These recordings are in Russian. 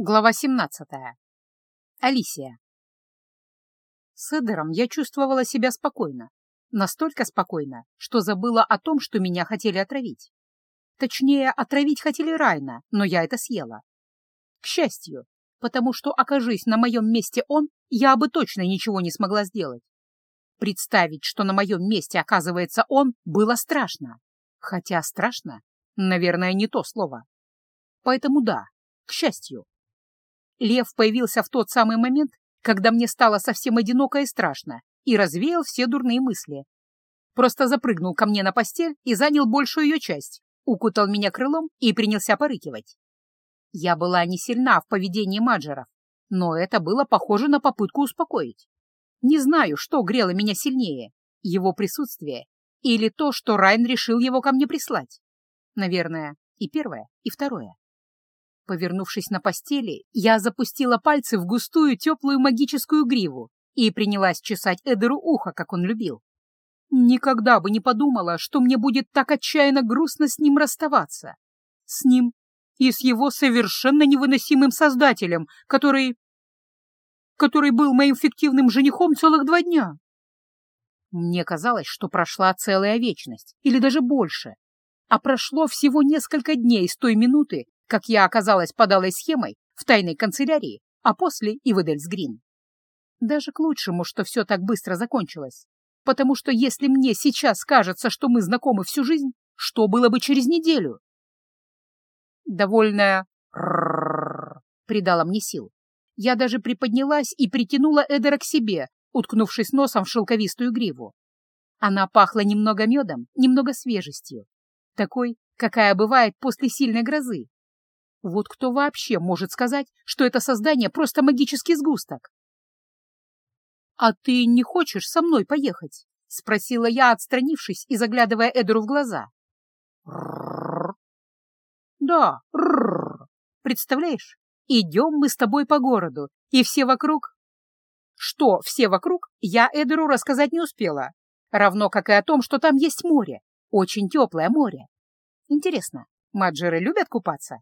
Глава 17. Алисия. С Эдером я чувствовала себя спокойно. Настолько спокойно, что забыла о том, что меня хотели отравить. Точнее, отравить хотели Райна, но я это съела. К счастью, потому что, окажись на моем месте он, я бы точно ничего не смогла сделать. Представить, что на моем месте оказывается он, было страшно. Хотя страшно, наверное, не то слово. Поэтому да, к счастью, Лев появился в тот самый момент, когда мне стало совсем одиноко и страшно, и развеял все дурные мысли. Просто запрыгнул ко мне на постель и занял большую ее часть, укутал меня крылом и принялся порыкивать. Я была не сильна в поведении маджеров, но это было похоже на попытку успокоить. Не знаю, что грело меня сильнее, его присутствие или то, что Райн решил его ко мне прислать. Наверное, и первое, и второе. Повернувшись на постели, я запустила пальцы в густую теплую магическую гриву и принялась чесать Эдеру ухо, как он любил. Никогда бы не подумала, что мне будет так отчаянно грустно с ним расставаться. С ним и с его совершенно невыносимым создателем, который... который был моим фиктивным женихом целых два дня. Мне казалось, что прошла целая вечность, или даже больше. А прошло всего несколько дней с той минуты, как я оказалась под алой схемой в тайной канцелярии, а после и в Эдельсгрин. Даже к лучшему, что все так быстро закончилось, потому что если мне сейчас кажется, что мы знакомы всю жизнь, что было бы через неделю? Довольная придала мне сил. Я даже приподнялась и притянула Эдера к себе, уткнувшись носом в шелковистую гриву. Она пахла немного медом, немного свежестью, такой, какая бывает после сильной грозы, вот кто вообще может сказать, что это создание просто магический сгусток? «А ты не хочешь со мной поехать?» — спросила я, отстранившись и заглядывая Эдеру в глаза. «Да. Представляешь, идем мы с тобой по городу, и все вокруг...» Что все вокруг, я Эдеру рассказать не успела, равно как и о том, что там есть море, очень теплое море. Интересно, маджеры любят купаться?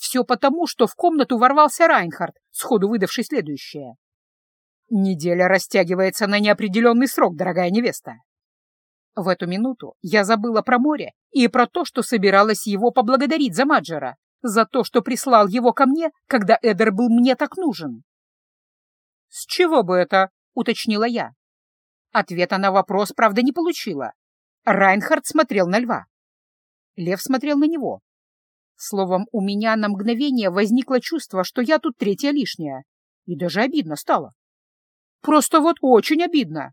Все потому, что в комнату ворвался Райнхард, сходу выдавший следующее. «Неделя растягивается на неопределенный срок, дорогая невеста». В эту минуту я забыла про море и про то, что собиралась его поблагодарить за Маджера, за то, что прислал его ко мне, когда Эдер был мне так нужен. «С чего бы это?» — уточнила я. Ответа на вопрос, правда, не получила. Райнхард смотрел на льва. Лев смотрел на него. Словом, у меня на мгновение возникло чувство, что я тут третья лишняя. И даже обидно стало. Просто вот очень обидно.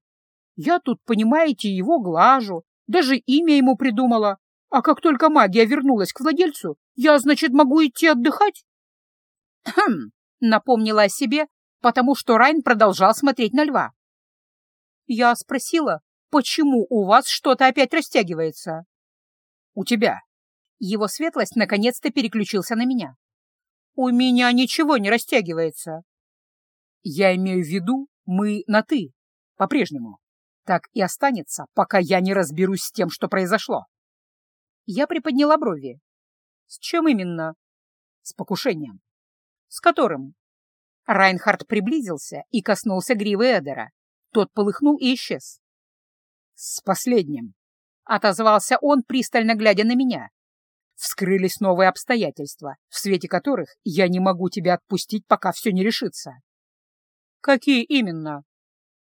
Я тут, понимаете, его глажу, даже имя ему придумала. А как только магия вернулась к владельцу, я, значит, могу идти отдыхать? Хм, напомнила о себе, потому что Райн продолжал смотреть на льва. Я спросила, почему у вас что-то опять растягивается? У тебя, его светлость наконец-то переключился на меня. «У меня ничего не растягивается». «Я имею в виду, мы на «ты», по-прежнему. Так и останется, пока я не разберусь с тем, что произошло». Я приподняла брови. «С чем именно?» «С покушением». «С которым?» Райнхард приблизился и коснулся гривы Эдера. Тот полыхнул и исчез. «С последним», — отозвался он, пристально глядя на меня вскрылись новые обстоятельства, в свете которых я не могу тебя отпустить, пока все не решится. Какие именно?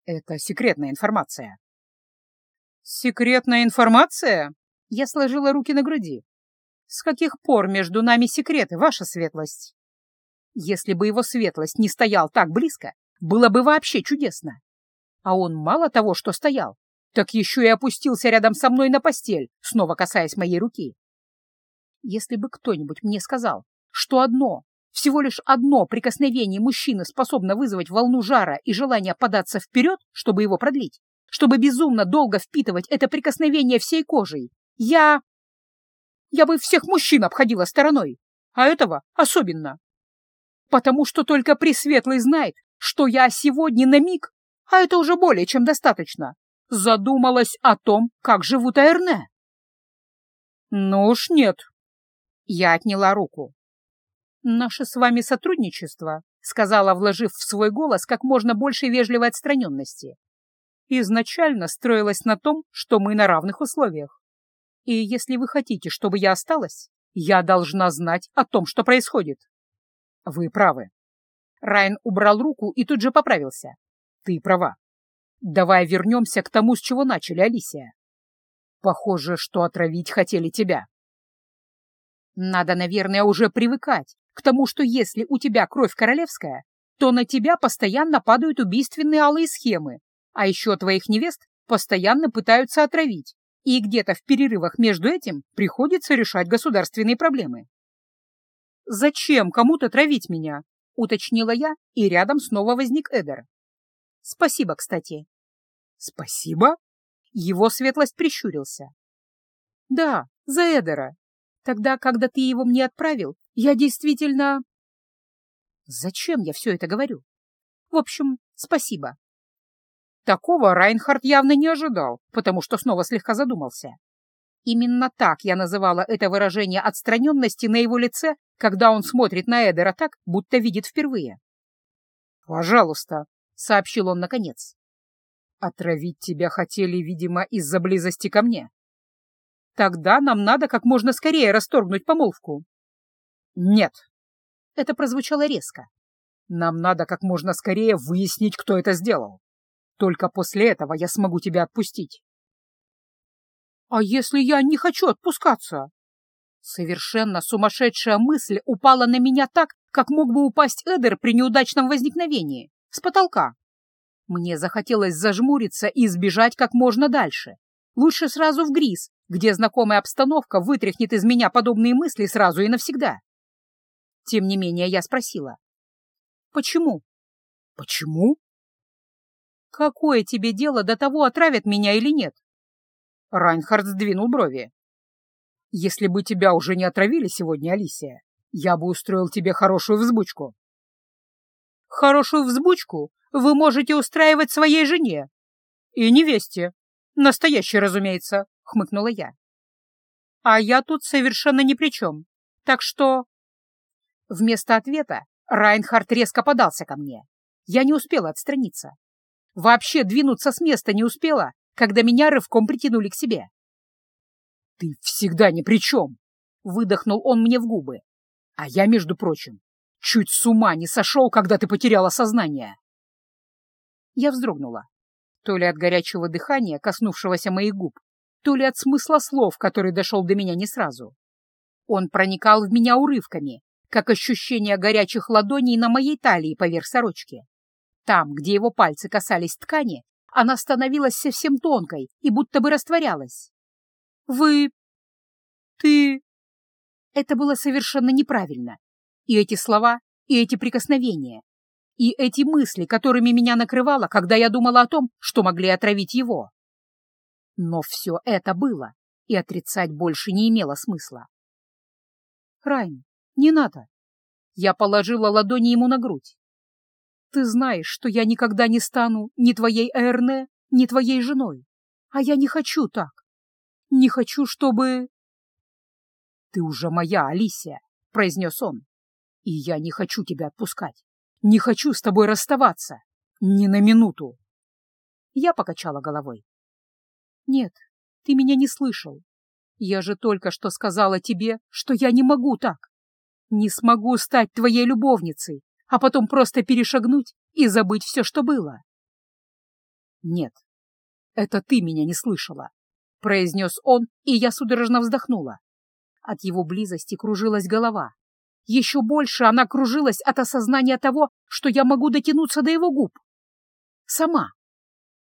Это секретная информация. Секретная информация? Я сложила руки на груди. С каких пор между нами секреты, ваша светлость? Если бы его светлость не стоял так близко, было бы вообще чудесно. А он мало того, что стоял, так еще и опустился рядом со мной на постель, снова касаясь моей руки. Если бы кто-нибудь мне сказал, что одно, всего лишь одно прикосновение мужчины способно вызвать волну жара и желание податься вперед, чтобы его продлить, чтобы безумно долго впитывать это прикосновение всей кожей, я... Я бы всех мужчин обходила стороной, а этого особенно. Потому что только Пресветлый знает, что я сегодня на миг, а это уже более чем достаточно, задумалась о том, как живут Аэрне. Ну уж нет, я отняла руку. «Наше с вами сотрудничество», — сказала, вложив в свой голос как можно больше вежливой отстраненности, изначально строилось на том, что мы на равных условиях. И если вы хотите, чтобы я осталась, я должна знать о том, что происходит. Вы правы. Райан убрал руку и тут же поправился. Ты права. Давай вернемся к тому, с чего начали, Алисия. Похоже, что отравить хотели тебя. Надо, наверное, уже привыкать к тому, что если у тебя кровь королевская, то на тебя постоянно падают убийственные алые схемы, а еще твоих невест постоянно пытаются отравить, и где-то в перерывах между этим приходится решать государственные проблемы. «Зачем кому-то травить меня?» — уточнила я, и рядом снова возник Эдер. «Спасибо, кстати». «Спасибо?» Его светлость прищурился. «Да, за Эдера. Тогда, когда ты его мне отправил, я действительно...» «Зачем я все это говорю?» «В общем, спасибо. Такого Райнхард явно не ожидал, потому что снова слегка задумался. Именно так я называла это выражение отстраненности на его лице, когда он смотрит на Эдера так, будто видит впервые. «Пожалуйста», — сообщил он наконец. «Отравить тебя хотели, видимо, из-за близости ко мне. Тогда нам надо как можно скорее расторгнуть помолвку». «Нет», — это прозвучало резко. «Нам надо как можно скорее выяснить, кто это сделал». Только после этого я смогу тебя отпустить. А если я не хочу отпускаться? Совершенно сумасшедшая мысль упала на меня так, как мог бы упасть Эдер при неудачном возникновении, с потолка. Мне захотелось зажмуриться и сбежать как можно дальше. Лучше сразу в Грис, где знакомая обстановка вытряхнет из меня подобные мысли сразу и навсегда. Тем не менее, я спросила. «Почему?» «Почему?» «Какое тебе дело до того, отравят меня или нет?» Райнхард сдвинул брови. «Если бы тебя уже не отравили сегодня, Алисия, я бы устроил тебе хорошую взбучку». «Хорошую взбучку вы можете устраивать своей жене и невесте. Настоящей, разумеется», — хмыкнула я. «А я тут совершенно ни при чем, так что...» Вместо ответа Райнхард резко подался ко мне. Я не успела отстраниться. Вообще двинуться с места не успела, когда меня рывком притянули к себе. «Ты всегда ни при чем!» — выдохнул он мне в губы. «А я, между прочим, чуть с ума не сошел, когда ты потеряла сознание!» Я вздрогнула. То ли от горячего дыхания, коснувшегося моих губ, то ли от смысла слов, который дошел до меня не сразу. Он проникал в меня урывками, как ощущение горячих ладоней на моей талии поверх сорочки. Там, где его пальцы касались ткани, она становилась совсем тонкой и будто бы растворялась. «Вы... ты...» Это было совершенно неправильно. И эти слова, и эти прикосновения, и эти мысли, которыми меня накрывало, когда я думала о том, что могли отравить его. Но все это было, и отрицать больше не имело смысла. «Райн, не надо!» Я положила ладони ему на грудь. Ты знаешь, что я никогда не стану ни твоей Эрне, ни твоей женой. А я не хочу так. Не хочу, чтобы... Ты уже моя, Алисия, — произнес он. И я не хочу тебя отпускать. Не хочу с тобой расставаться. Ни на минуту. Я покачала головой. Нет, ты меня не слышал. Я же только что сказала тебе, что я не могу так. Не смогу стать твоей любовницей, а потом просто перешагнуть и забыть все, что было. «Нет, это ты меня не слышала», — произнес он, и я судорожно вздохнула. От его близости кружилась голова. Еще больше она кружилась от осознания того, что я могу дотянуться до его губ. Сама.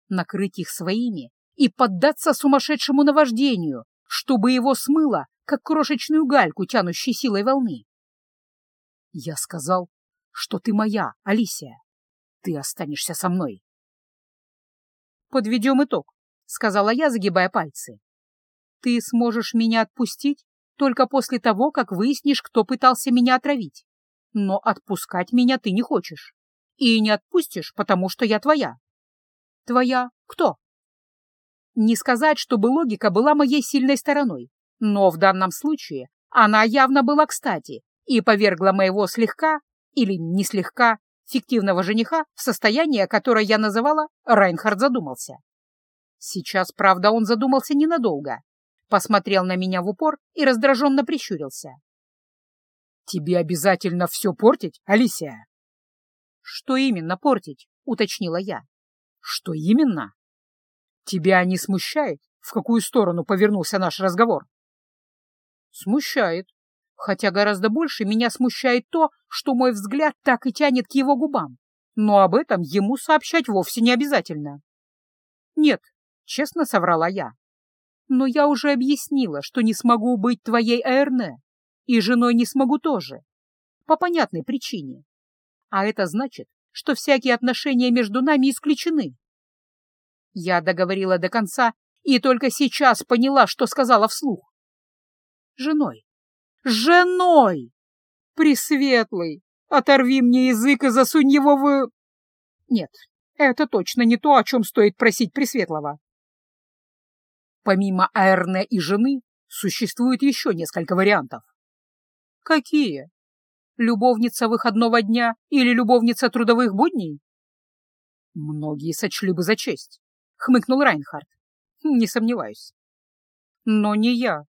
Накрыть их своими и поддаться сумасшедшему наваждению, чтобы его смыло, как крошечную гальку, тянущей силой волны. Я сказал, что ты моя, Алисия. Ты останешься со мной. Подведем итог, — сказала я, загибая пальцы. Ты сможешь меня отпустить только после того, как выяснишь, кто пытался меня отравить. Но отпускать меня ты не хочешь. И не отпустишь, потому что я твоя. Твоя кто? Не сказать, чтобы логика была моей сильной стороной, но в данном случае она явно была кстати, и повергла моего слегка или не слегка фиктивного жениха в состояние, которое я называла «Райнхард задумался». Сейчас, правда, он задумался ненадолго, посмотрел на меня в упор и раздраженно прищурился. «Тебе обязательно все портить, Алисия?» «Что именно портить?» — уточнила я. «Что именно?» «Тебя не смущает, в какую сторону повернулся наш разговор?» «Смущает. Хотя гораздо больше меня смущает то, что мой взгляд так и тянет к его губам. Но об этом ему сообщать вовсе не обязательно». «Нет», — честно соврала я. «Но я уже объяснила, что не смогу быть твоей Эрне, и женой не смогу тоже. По понятной причине. А это значит, что всякие отношения между нами исключены. Я договорила до конца и только сейчас поняла, что сказала вслух. Женой. Женой! Пресветлый! Оторви мне язык и засунь его в... Нет, это точно не то, о чем стоит просить Пресветлого. Помимо Аэрне и жены, существует еще несколько вариантов. Какие? Любовница выходного дня или любовница трудовых будней? Многие сочли бы за честь, — хмыкнул Райнхард. Не сомневаюсь. Но не я.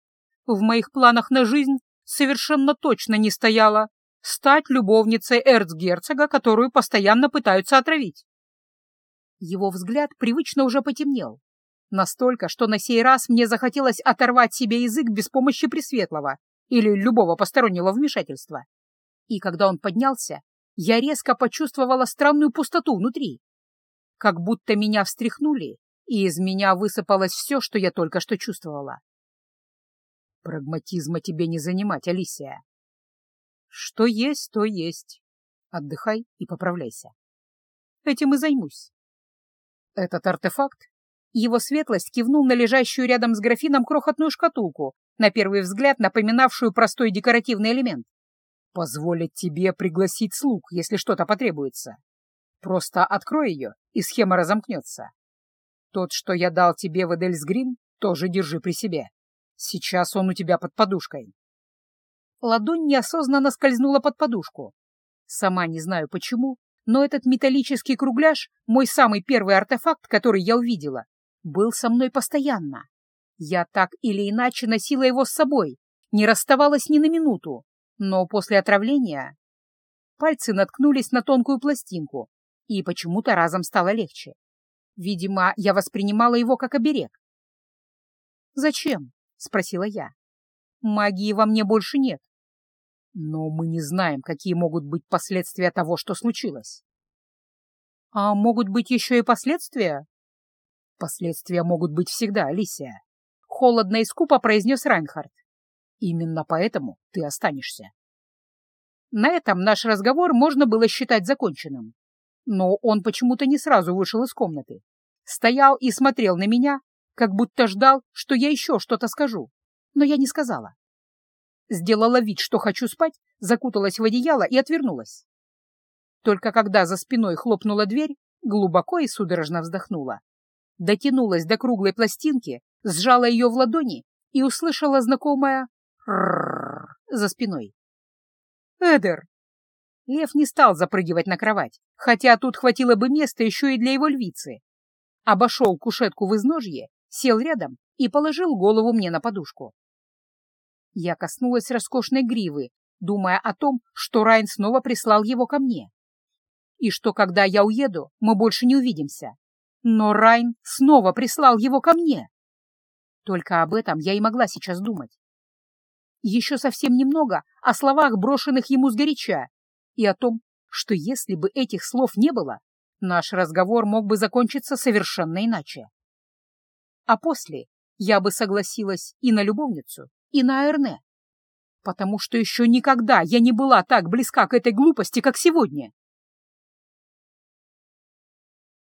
В моих планах на жизнь совершенно точно не стояло стать любовницей эрцгерцога, которую постоянно пытаются отравить. Его взгляд привычно уже потемнел. Настолько, что на сей раз мне захотелось оторвать себе язык без помощи Пресветлого или любого постороннего вмешательства. И когда он поднялся, я резко почувствовала странную пустоту внутри. Как будто меня встряхнули, и из меня высыпалось все, что я только что чувствовала. Прагматизма тебе не занимать, Алисия. Что есть, то есть. Отдыхай и поправляйся. Этим и займусь. Этот артефакт его светлость кивнул на лежащую рядом с графином крохотную шкатулку, на первый взгляд напоминавшую простой декоративный элемент. «Позволит тебе пригласить слуг, если что-то потребуется. Просто открой ее, и схема разомкнется. Тот, что я дал тебе в Эдельсгрин, тоже держи при себе. Сейчас он у тебя под подушкой». Ладонь неосознанно скользнула под подушку. Сама не знаю почему, но этот металлический кругляш, мой самый первый артефакт, который я увидела, был со мной постоянно. Я так или иначе носила его с собой, не расставалась ни на минуту, но после отравления пальцы наткнулись на тонкую пластинку, и почему-то разом стало легче. Видимо, я воспринимала его как оберег. «Зачем?» — спросила я. «Магии во мне больше нет». «Но мы не знаем, какие могут быть последствия того, что случилось». «А могут быть еще и последствия?» Последствия могут быть всегда, Алисия. Холодно и скупо произнес Райнхард. Именно поэтому ты останешься. На этом наш разговор можно было считать законченным. Но он почему-то не сразу вышел из комнаты. Стоял и смотрел на меня, как будто ждал, что я еще что-то скажу. Но я не сказала. Сделала вид, что хочу спать, закуталась в одеяло и отвернулась. Только когда за спиной хлопнула дверь, глубоко и судорожно вздохнула дотянулась до круглой пластинки, сжала ее в ладони и услышала знакомое «ррррр» за спиной. «Эдер!» Лев не стал запрыгивать на кровать, хотя тут хватило бы места еще и для его львицы. Обошел кушетку в изножье, сел рядом и положил голову мне на подушку. Я коснулась роскошной гривы, думая о том, что Райн снова прислал его ко мне. И что, когда я уеду, мы больше не увидимся. Но Райн снова прислал его ко мне. Только об этом я и могла сейчас думать. Еще совсем немного о словах, брошенных ему сгоряча, и о том, что если бы этих слов не было, наш разговор мог бы закончиться совершенно иначе. А после я бы согласилась и на любовницу, и на Эрне, потому что еще никогда я не была так близка к этой глупости, как сегодня.